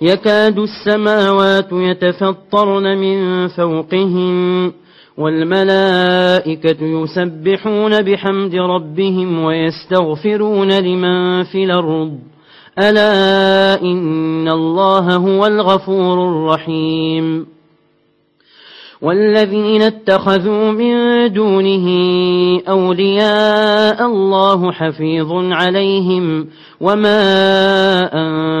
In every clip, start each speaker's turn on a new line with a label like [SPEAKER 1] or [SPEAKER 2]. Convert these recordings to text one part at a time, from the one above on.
[SPEAKER 1] يكاد السماوات يتفطرن من فوقهم والملائكة يسبحون بحمد ربهم ويستغفرون لمن في الأرض. ألا إن الله هو الغفور الرحيم. والذين اتخذوا من دونه أولياء الله حفيظ عليهم وما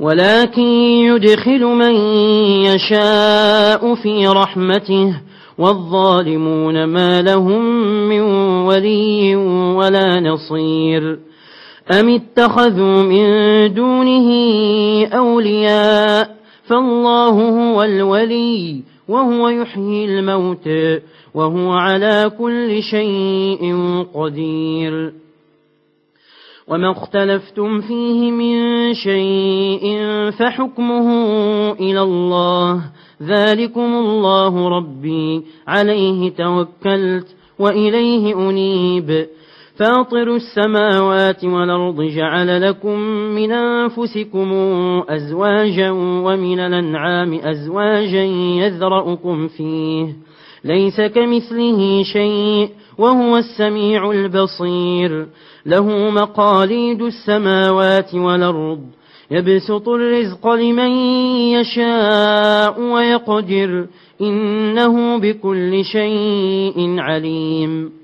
[SPEAKER 1] ولكن يدخل من يشاء في رحمته والظالمون ما لهم من ولي ولا نصير. أم اتخذوا من دونه أولياء؟ فالله هو الولي وهو يحيي الموت وهو على كل شيء قدير. وما اختلفتم فيه من شيء فحكمه إلى الله. ذلكم الله ربي. عليه توكلت وإليه أنيب. فاطر السماوات والأرض جعل لكم من أنفسكم أزواجا ومن الأنعام أزواجا يذرأكم فيه. ليس كمثله شيء وهو السميع البصير. له مقاليد السماوات والأرض يبسط الرزق لمن يشاء ويقدر إنه بكل شيء عليم.